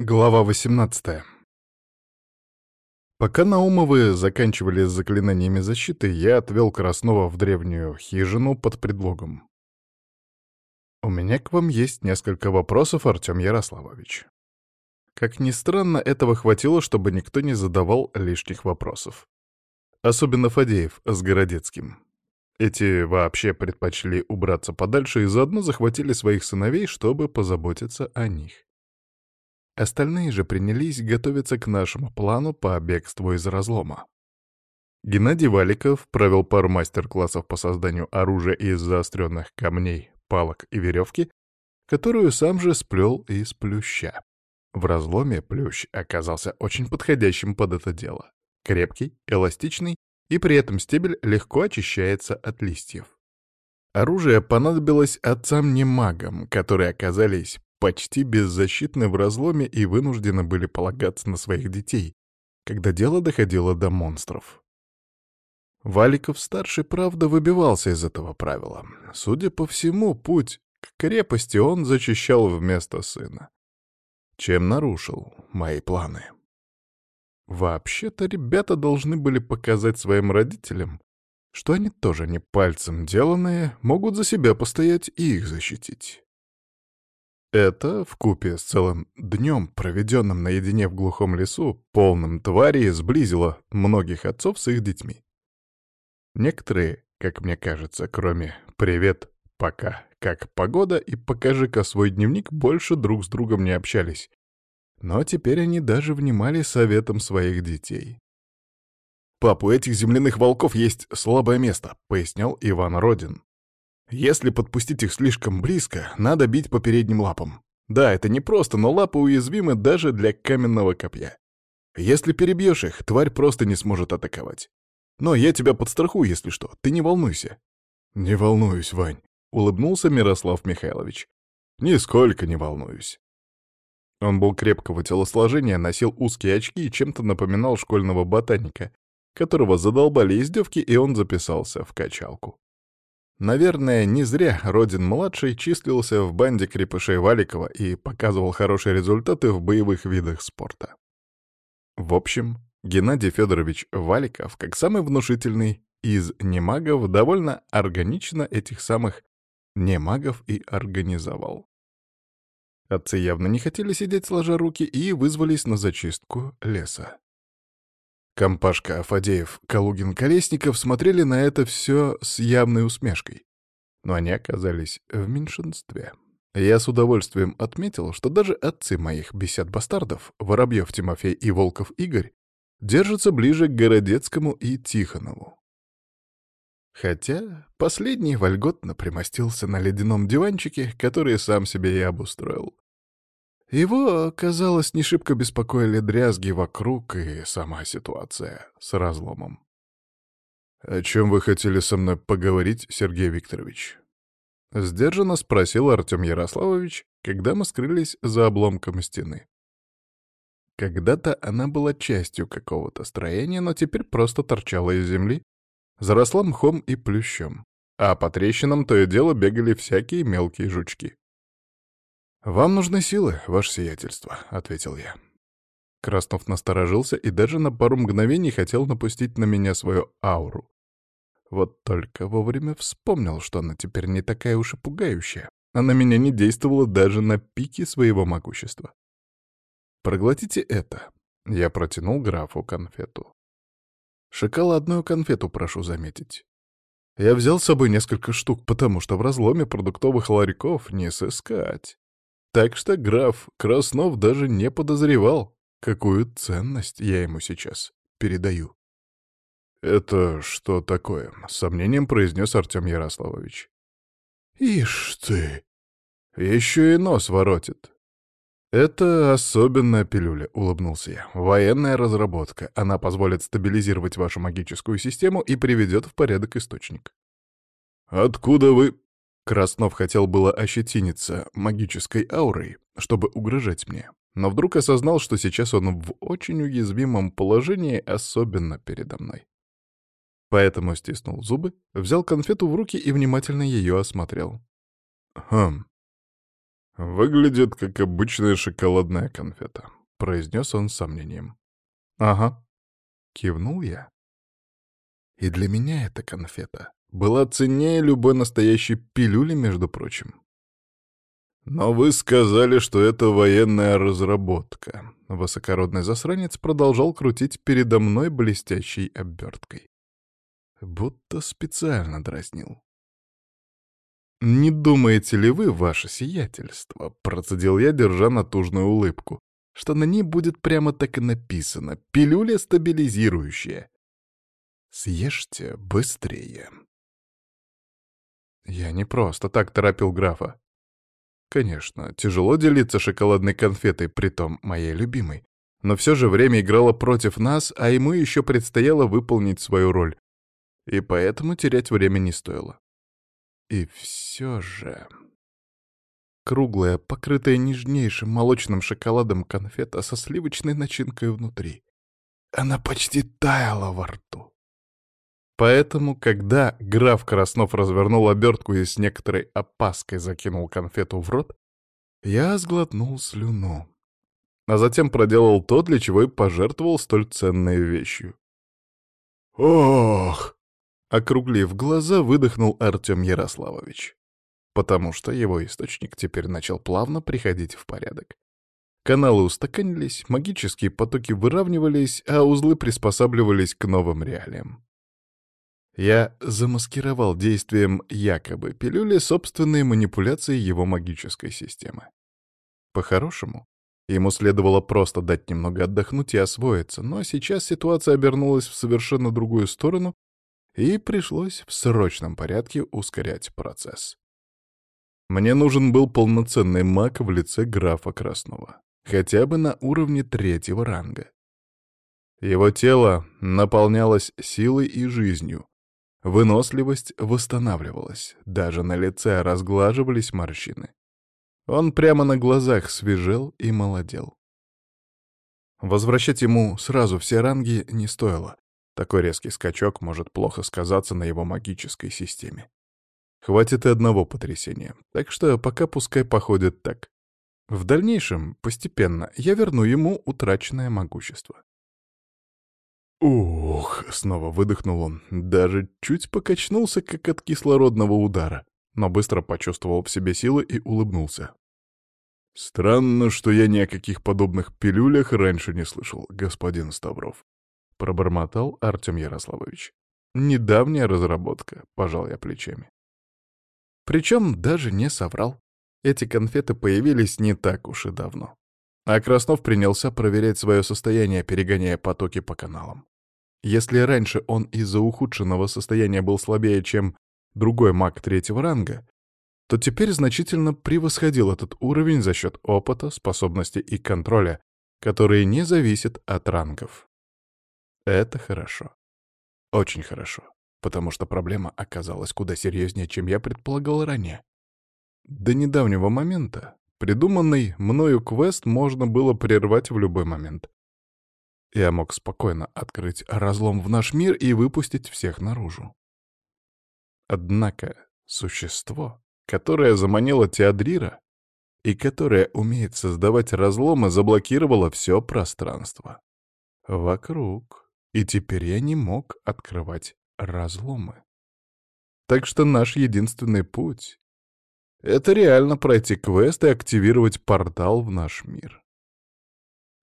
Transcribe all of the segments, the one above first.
Глава 18 Пока Наумовы заканчивали с заклинаниями защиты, я отвел Краснова в древнюю хижину под предлогом. «У меня к вам есть несколько вопросов, Артем Ярославович». Как ни странно, этого хватило, чтобы никто не задавал лишних вопросов. Особенно Фадеев с Городецким. Эти вообще предпочли убраться подальше и заодно захватили своих сыновей, чтобы позаботиться о них. Остальные же принялись готовиться к нашему плану по бегству из разлома. Геннадий Валиков провел пару мастер-классов по созданию оружия из заостренных камней, палок и веревки, которую сам же сплел из плюща. В разломе плющ оказался очень подходящим под это дело. Крепкий, эластичный, и при этом стебель легко очищается от листьев. Оружие понадобилось отцам-немагам, которые оказались почти беззащитны в разломе и вынуждены были полагаться на своих детей, когда дело доходило до монстров. Валиков-старший, правда, выбивался из этого правила. Судя по всему, путь к крепости он зачищал вместо сына. Чем нарушил мои планы. Вообще-то ребята должны были показать своим родителям, что они тоже не пальцем деланные, могут за себя постоять и их защитить. Это, в купе с целым днем, проведенным наедине в глухом лесу, полным тварей, сблизило многих отцов с их детьми. Некоторые, как мне кажется, кроме «привет», «пока», «как погода» и «покажи-ка свой дневник» больше друг с другом не общались. Но теперь они даже внимали советам своих детей. «Пап, у этих земляных волков есть слабое место», — пояснял Иван Родин. Если подпустить их слишком близко, надо бить по передним лапам. Да, это непросто, но лапы уязвимы даже для каменного копья. Если перебьешь их, тварь просто не сможет атаковать. Но я тебя подстрахую, если что, ты не волнуйся. Не волнуюсь, Вань, — улыбнулся Мирослав Михайлович. Нисколько не волнуюсь. Он был крепкого телосложения, носил узкие очки и чем-то напоминал школьного ботаника, которого задолбали издевки, и он записался в качалку. Наверное, не зря Родин-младший числился в банде крепышей Валикова и показывал хорошие результаты в боевых видах спорта. В общем, Геннадий Федорович Валиков, как самый внушительный из немагов, довольно органично этих самых немагов и организовал. Отцы явно не хотели сидеть сложа руки и вызвались на зачистку леса. Компашка Фадеев, Калугин, Колесников смотрели на это все с явной усмешкой. Но они оказались в меньшинстве. Я с удовольствием отметил, что даже отцы моих бесед-бастардов, Воробьев Тимофей и Волков Игорь, держатся ближе к Городецкому и Тихонову. Хотя последний вольготно примостился на ледяном диванчике, который сам себе и обустроил. Его, казалось, не шибко беспокоили дрязги вокруг и сама ситуация с разломом. «О чем вы хотели со мной поговорить, Сергей Викторович?» Сдержанно спросил Артем Ярославович, когда мы скрылись за обломком стены. Когда-то она была частью какого-то строения, но теперь просто торчала из земли, заросла мхом и плющом, а по трещинам то и дело бегали всякие мелкие жучки. «Вам нужны силы, ваше сиятельство», — ответил я. Краснов насторожился и даже на пару мгновений хотел напустить на меня свою ауру. Вот только вовремя вспомнил, что она теперь не такая уж и пугающая. Она меня не действовала даже на пике своего могущества. «Проглотите это». Я протянул графу конфету. Шоколадную конфету, прошу заметить. Я взял с собой несколько штук, потому что в разломе продуктовых ларьков не сыскать. Так что граф Краснов даже не подозревал, какую ценность я ему сейчас передаю. «Это что такое?» — с сомнением произнес Артем Ярославович. «Ишь ты! Еще и нос воротит!» «Это особенная пилюля», — улыбнулся я. «Военная разработка. Она позволит стабилизировать вашу магическую систему и приведет в порядок источник». «Откуда вы...» Краснов хотел было ощетиниться магической аурой, чтобы угрожать мне, но вдруг осознал, что сейчас он в очень уязвимом положении, особенно передо мной. Поэтому стиснул зубы, взял конфету в руки и внимательно ее осмотрел. «Хм. «Выглядит, как обычная шоколадная конфета», — произнес он с сомнением. «Ага», — кивнул я. И для меня эта конфета была ценнее любой настоящей пилюли, между прочим. «Но вы сказали, что это военная разработка». Высокородный засранец продолжал крутить передо мной блестящей оберткой. Будто специально дразнил. «Не думаете ли вы, ваше сиятельство?» — процедил я, держа натужную улыбку, что на ней будет прямо так и написано «Пилюля стабилизирующая». «Съешьте быстрее». Я не просто так торопил графа. Конечно, тяжело делиться шоколадной конфетой, притом моей любимой. Но все же время играло против нас, а ему еще предстояло выполнить свою роль. И поэтому терять время не стоило. И все же... Круглая, покрытая нежнейшим молочным шоколадом конфета со сливочной начинкой внутри. Она почти таяла во рту. Поэтому, когда граф Краснов развернул обертку и с некоторой опаской закинул конфету в рот, я сглотнул слюну, а затем проделал то, для чего и пожертвовал столь ценной вещью. «Ох!» — округлив глаза, выдохнул Артем Ярославович, потому что его источник теперь начал плавно приходить в порядок. Каналы устаканились, магические потоки выравнивались, а узлы приспосабливались к новым реалиям. Я замаскировал действием якобы пилюли собственные манипуляции его магической системы. По-хорошему, ему следовало просто дать немного отдохнуть и освоиться, но сейчас ситуация обернулась в совершенно другую сторону, и пришлось в срочном порядке ускорять процесс. Мне нужен был полноценный маг в лице графа Красного, хотя бы на уровне третьего ранга. Его тело наполнялось силой и жизнью, Выносливость восстанавливалась, даже на лице разглаживались морщины. Он прямо на глазах свежел и молодел. Возвращать ему сразу все ранги не стоило. Такой резкий скачок может плохо сказаться на его магической системе. Хватит и одного потрясения, так что пока пускай походит так. В дальнейшем, постепенно, я верну ему утраченное могущество. «Ух!» — снова выдохнул он. Даже чуть покачнулся, как от кислородного удара, но быстро почувствовал в себе силы и улыбнулся. «Странно, что я ни о каких подобных пилюлях раньше не слышал, господин Ставров», — пробормотал Артем Ярославович. «Недавняя разработка», — пожал я плечами. Причем даже не соврал. Эти конфеты появились не так уж и давно. А Краснов принялся проверять свое состояние, перегоняя потоки по каналам. Если раньше он из-за ухудшенного состояния был слабее, чем другой маг третьего ранга, то теперь значительно превосходил этот уровень за счет опыта, способности и контроля, которые не зависят от рангов. Это хорошо. Очень хорошо, потому что проблема оказалась куда серьезнее, чем я предполагал ранее. До недавнего момента Придуманный мною квест можно было прервать в любой момент. Я мог спокойно открыть разлом в наш мир и выпустить всех наружу. Однако существо, которое заманило Теодрира и которое умеет создавать разломы, заблокировало все пространство вокруг, и теперь я не мог открывать разломы. Так что наш единственный путь это реально пройти квест и активировать портал в наш мир.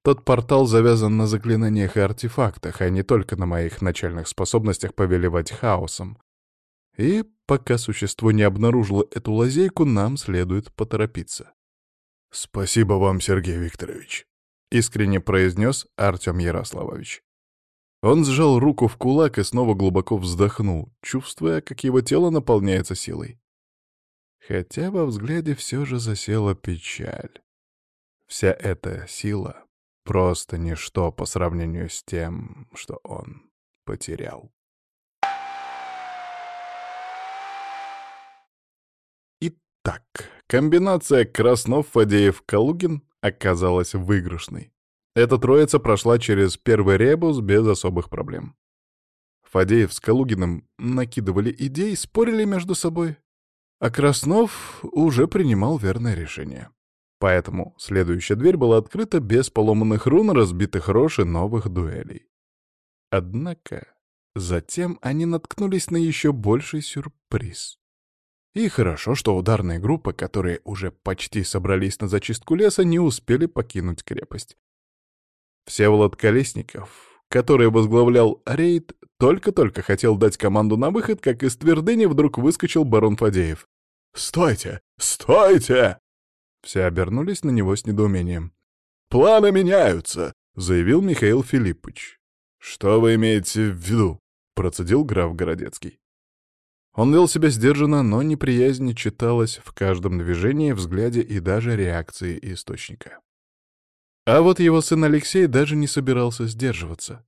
Тот портал завязан на заклинаниях и артефактах, а не только на моих начальных способностях повелевать хаосом. И пока существо не обнаружило эту лазейку, нам следует поторопиться. «Спасибо вам, Сергей Викторович», — искренне произнес Артем Ярославович. Он сжал руку в кулак и снова глубоко вздохнул, чувствуя, как его тело наполняется силой хотя во взгляде все же засела печаль. Вся эта сила — просто ничто по сравнению с тем, что он потерял. Итак, комбинация Краснов-Фадеев-Калугин оказалась выигрышной. Эта троица прошла через первый ребус без особых проблем. Фадеев с Калугиным накидывали идеи, спорили между собой, а Краснов уже принимал верное решение. Поэтому следующая дверь была открыта без поломанных рун, разбитых рож и новых дуэлей. Однако затем они наткнулись на еще больший сюрприз. И хорошо, что ударные группы, которые уже почти собрались на зачистку леса, не успели покинуть крепость. Всеволод Колесников, который возглавлял рейд, только-только хотел дать команду на выход, как из твердыни вдруг выскочил барон Фадеев. «Стойте! Стойте!» Все обернулись на него с недоумением. «Планы меняются!» — заявил Михаил Филиппович. «Что вы имеете в виду?» — процедил граф Городецкий. Он вел себя сдержанно, но неприязнь читалась в каждом движении, взгляде и даже реакции источника. А вот его сын Алексей даже не собирался сдерживаться.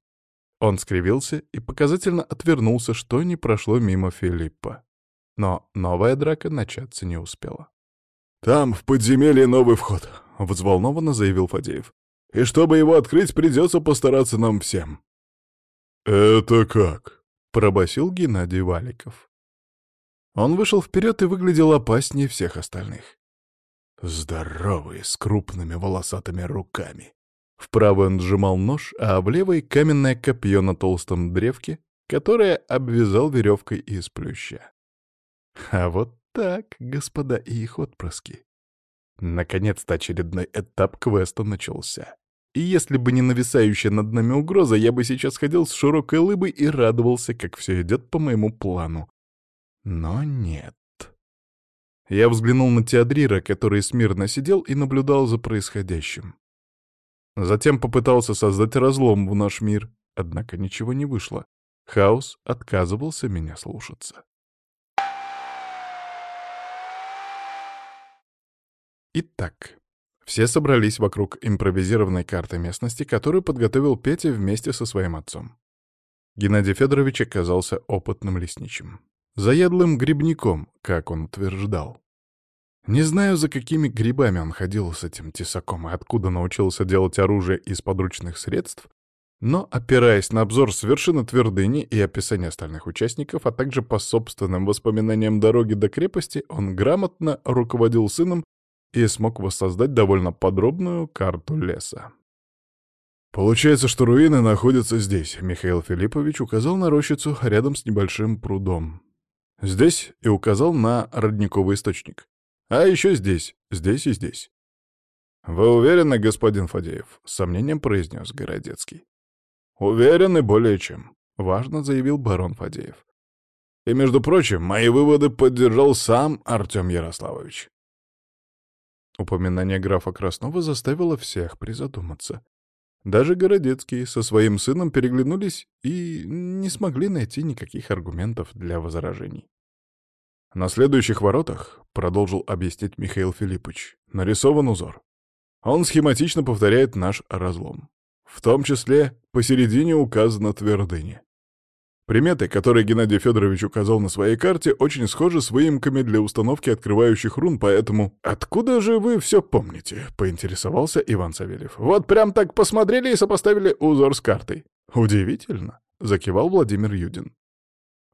Он скривился и показательно отвернулся, что не прошло мимо Филиппа. Но новая драка начаться не успела. «Там, в подземелье, новый вход», — взволнованно заявил Фадеев. «И чтобы его открыть, придется постараться нам всем». «Это как?» — пробасил Геннадий Валиков. Он вышел вперед и выглядел опаснее всех остальных. Здоровый, с крупными волосатыми руками. В правой он сжимал нож, а в левой — каменное копье на толстом древке, которое обвязал веревкой из плюща. А вот так, господа и их отпрыски. Наконец-то очередной этап квеста начался. И если бы не нависающая над нами угроза, я бы сейчас ходил с широкой лыбой и радовался, как все идет по моему плану. Но нет. Я взглянул на Теодрира, который смирно сидел и наблюдал за происходящим. Затем попытался создать разлом в наш мир, однако ничего не вышло. Хаос отказывался меня слушаться. Итак, все собрались вокруг импровизированной карты местности, которую подготовил Петя вместе со своим отцом. Геннадий Федорович оказался опытным лесничим. Заядлым грибником, как он утверждал. Не знаю, за какими грибами он ходил с этим тесаком и откуда научился делать оружие из подручных средств, но, опираясь на обзор с вершины твердыни и описание остальных участников, а также по собственным воспоминаниям дороги до крепости, он грамотно руководил сыном и смог воссоздать довольно подробную карту леса. «Получается, что руины находятся здесь», — Михаил Филиппович указал на рощицу рядом с небольшим прудом. «Здесь» — и указал на родниковый источник. «А еще здесь, здесь и здесь». «Вы уверены, господин Фадеев?» — с сомнением произнес Городецкий. «Уверены более чем», — важно заявил барон Фадеев. «И, между прочим, мои выводы поддержал сам Артем Ярославович. Упоминание графа Краснова заставило всех призадуматься. Даже Городецкие со своим сыном переглянулись и не смогли найти никаких аргументов для возражений. «На следующих воротах», — продолжил объяснить Михаил Филиппович, — нарисован узор. Он схематично повторяет наш разлом. В том числе посередине указана твердыня. Приметы, которые Геннадий Федорович указал на своей карте, очень схожи с выемками для установки открывающих рун, поэтому... «Откуда же вы все помните?» — поинтересовался Иван Савельев. «Вот прям так посмотрели и сопоставили узор с картой». «Удивительно», — закивал Владимир Юдин.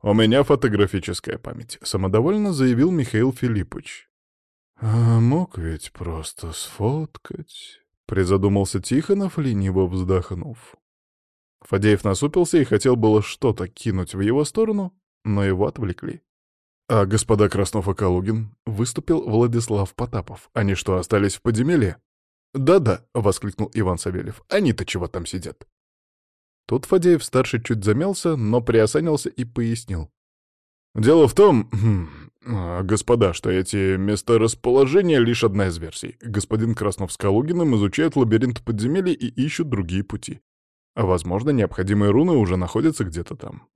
«У меня фотографическая память», — самодовольно заявил Михаил Филиппович. «А мог ведь просто сфоткать», — призадумался Тихонов, лениво вздохнув. Фадеев насупился и хотел было что-то кинуть в его сторону, но его отвлекли. «А господа Краснов и Калугин?» — выступил Владислав Потапов. «Они что, остались в подземелье?» «Да-да», — воскликнул Иван Савельев. «Они-то чего там сидят?» Тут Фадеев-старший чуть замялся, но приосанился и пояснил. «Дело в том, а, господа, что эти месторасположения — лишь одна из версий. Господин Краснов с Калугиным изучают лабиринт подземелья и ищут другие пути. А возможно, необходимые руны уже находятся где-то там.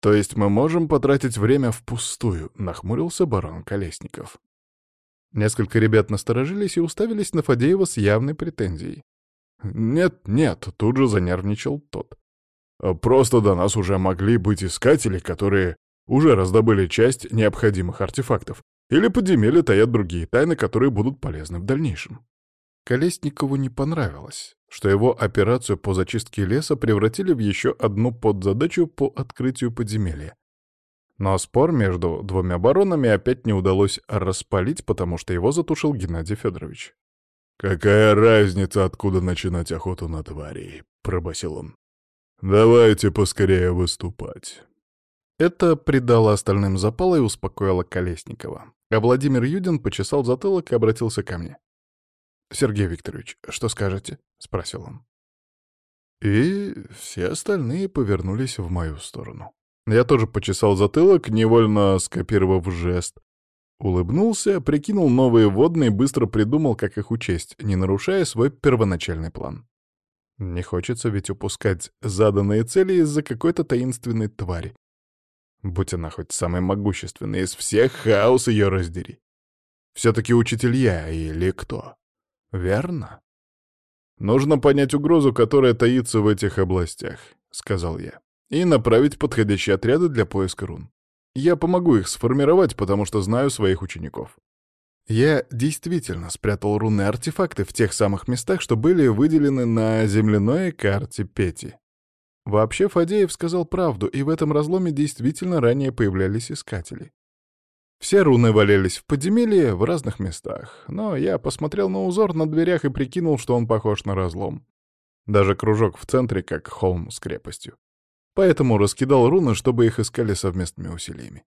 То есть мы можем потратить время впустую, нахмурился барон Колесников. Несколько ребят насторожились и уставились на Фадеева с явной претензией. «Нет, нет», — тут же занервничал тот. «Просто до нас уже могли быть искатели, которые уже раздобыли часть необходимых артефактов, или подземелья таят другие тайны, которые будут полезны в дальнейшем». Колесникову не понравилось, что его операцию по зачистке леса превратили в еще одну подзадачу по открытию подземелья. Но спор между двумя баронами опять не удалось распалить, потому что его затушил Геннадий Федорович. «Какая разница, откуда начинать охоту на тварей?» — пробасил он. «Давайте поскорее выступать». Это придало остальным запал и успокоило Колесникова. А Владимир Юдин почесал затылок и обратился ко мне. «Сергей Викторович, что скажете?» — спросил он. И все остальные повернулись в мою сторону. Я тоже почесал затылок, невольно скопировав жест. Улыбнулся, прикинул новые водные, быстро придумал, как их учесть, не нарушая свой первоначальный план. Не хочется ведь упускать заданные цели из-за какой-то таинственной твари. Будь она хоть самой могущественной из всех, хаос ее раздери. Все-таки я или кто? Верно? Нужно понять угрозу, которая таится в этих областях, — сказал я, — и направить подходящие отряды для поиска рун. Я помогу их сформировать, потому что знаю своих учеников. Я действительно спрятал рунные артефакты в тех самых местах, что были выделены на земляной карте Пети. Вообще Фадеев сказал правду, и в этом разломе действительно ранее появлялись искатели. Все руны валялись в подземелье в разных местах, но я посмотрел на узор на дверях и прикинул, что он похож на разлом. Даже кружок в центре, как холм с крепостью. Поэтому раскидал руны, чтобы их искали совместными усилиями.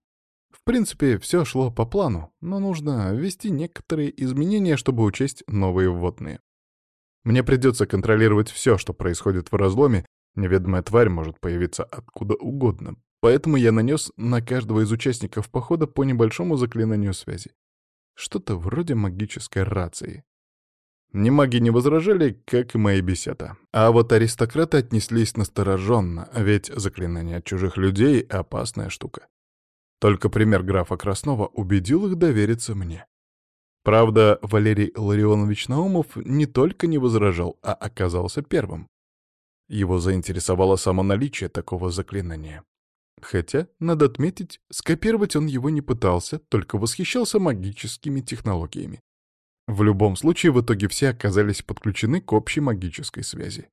В принципе, все шло по плану, но нужно ввести некоторые изменения, чтобы учесть новые вводные. Мне придется контролировать все, что происходит в разломе, неведомая тварь может появиться откуда угодно, Поэтому я нанес на каждого из участников похода по небольшому заклинанию связи. Что-то вроде магической рации. Ни маги не возражали, как и мои бесята. А вот аристократы отнеслись настороженно, ведь заклинание от чужих людей — опасная штука. Только пример графа Краснова убедил их довериться мне. Правда, Валерий Ларионович Наумов не только не возражал, а оказался первым. Его заинтересовало само наличие такого заклинания. Хотя, надо отметить, скопировать он его не пытался, только восхищался магическими технологиями. В любом случае, в итоге все оказались подключены к общей магической связи.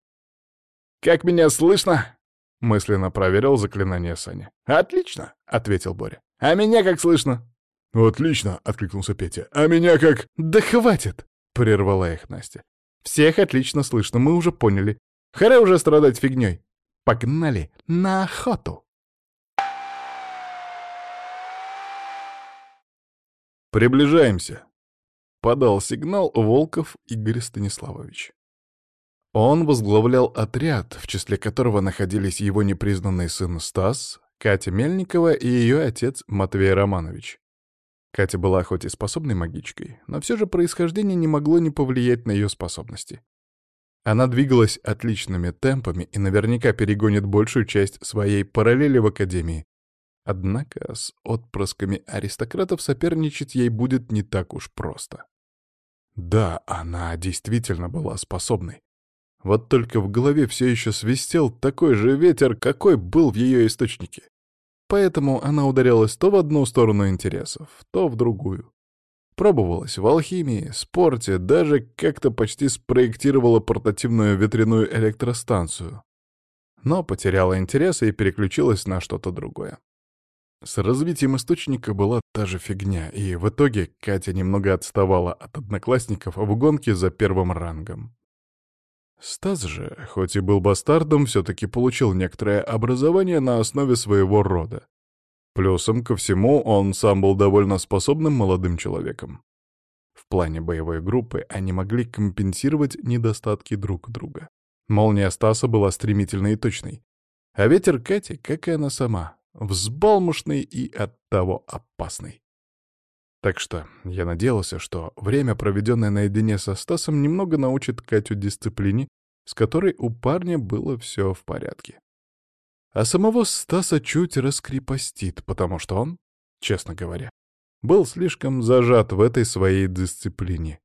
«Как меня слышно?» — мысленно проверил заклинание Саня. «Отлично!» — ответил Боря. «А меня как слышно?» «Отлично!» — откликнулся Петя. «А меня как...» «Да хватит!» — прервала их Настя. «Всех отлично слышно, мы уже поняли. Харе уже страдать фигней. Погнали на охоту!» «Приближаемся!» — подал сигнал Волков Игорь Станиславович. Он возглавлял отряд, в числе которого находились его непризнанный сын Стас, Катя Мельникова и ее отец Матвей Романович. Катя была хоть и способной магичкой, но все же происхождение не могло не повлиять на ее способности. Она двигалась отличными темпами и наверняка перегонит большую часть своей параллели в Академии, Однако с отпрысками аристократов соперничать ей будет не так уж просто. Да, она действительно была способной. Вот только в голове все еще свистел такой же ветер, какой был в ее источнике. Поэтому она ударялась то в одну сторону интересов, то в другую. Пробовалась в алхимии, спорте, даже как-то почти спроектировала портативную ветряную электростанцию. Но потеряла интерес и переключилась на что-то другое. С развитием источника была та же фигня, и в итоге Катя немного отставала от одноклассников в гонке за первым рангом. Стас же, хоть и был бастардом, все-таки получил некоторое образование на основе своего рода. Плюсом ко всему, он сам был довольно способным молодым человеком. В плане боевой группы они могли компенсировать недостатки друг друга. Молния Стаса была стремительной и точной. А ветер Кати, как и она сама, взбалмошный и оттого опасный. Так что я надеялся, что время, проведенное наедине со Стасом, немного научит Катю дисциплине, с которой у парня было все в порядке. А самого Стаса чуть раскрепостит, потому что он, честно говоря, был слишком зажат в этой своей дисциплине.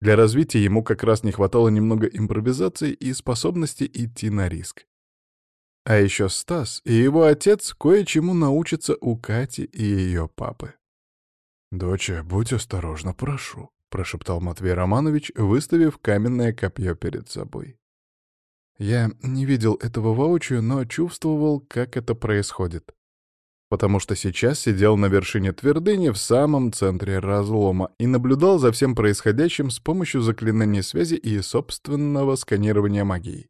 Для развития ему как раз не хватало немного импровизации и способности идти на риск. А еще Стас и его отец кое-чему научатся у Кати и ее папы. «Доча, будь осторожна, прошу», — прошептал Матвей Романович, выставив каменное копье перед собой. Я не видел этого воочию, но чувствовал, как это происходит. потому что сейчас сидел на вершине твердыни в самом центре разлома и наблюдал за всем происходящим с помощью заклинания связи и собственного сканирования магии.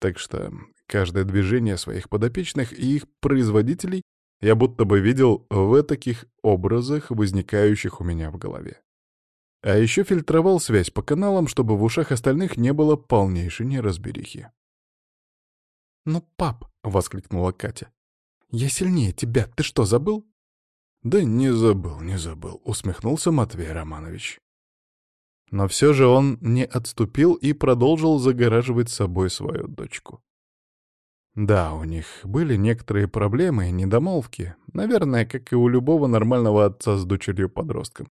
Так что каждое движение своих подопечных и их производителей я будто бы видел в таких образах, возникающих у меня в голове. А еще фильтровал связь по каналам, чтобы в ушах остальных не было полнейшей неразберихи. «Ну, пап!» — воскликнула Катя. «Я сильнее тебя. Ты что, забыл?» «Да не забыл, не забыл», — усмехнулся Матвей Романович. Но все же он не отступил и продолжил загораживать собой свою дочку. Да, у них были некоторые проблемы недомолвки, наверное, как и у любого нормального отца с дочерью-подростком.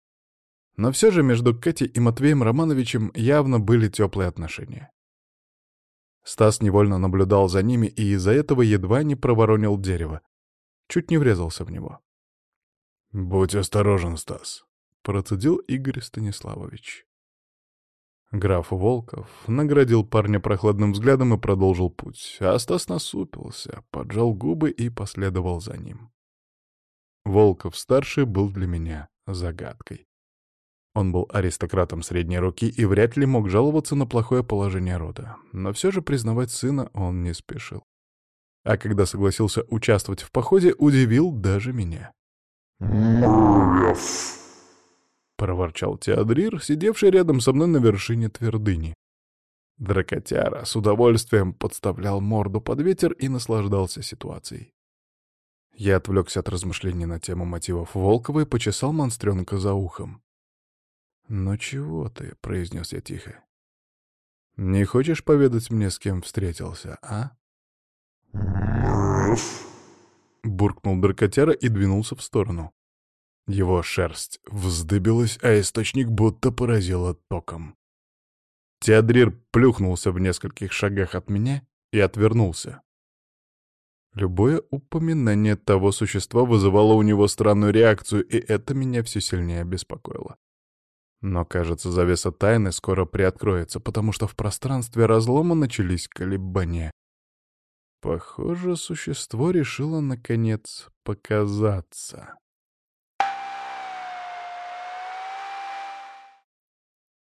Но все же между Катей и Матвеем Романовичем явно были теплые отношения. Стас невольно наблюдал за ними и из-за этого едва не проворонил дерево. Чуть не врезался в него. «Будь осторожен, Стас», — процедил Игорь Станиславович. Граф Волков наградил парня прохладным взглядом и продолжил путь, а Стас насупился, поджал губы и последовал за ним. Волков-старший был для меня загадкой. Он был аристократом средней руки и вряд ли мог жаловаться на плохое положение рода, но все же признавать сына он не спешил. А когда согласился участвовать в походе, удивил даже меня. «Морев!» — проворчал Теодрир, сидевший рядом со мной на вершине твердыни. Дракотяра с удовольствием подставлял морду под ветер и наслаждался ситуацией. Я отвлекся от размышлений на тему мотивов Волкова и почесал монстренка за ухом. «Ну чего ты?» — произнес я тихо. «Не хочешь поведать мне, с кем встретился, а?» Буркнул дракотяра и двинулся в сторону. Его шерсть вздыбилась, а источник будто поразило током. Теодрир плюхнулся в нескольких шагах от меня и отвернулся. Любое упоминание того существа вызывало у него странную реакцию, и это меня все сильнее беспокоило. Но, кажется, завеса тайны скоро приоткроется, потому что в пространстве разлома начались колебания. Похоже, существо решило, наконец, показаться.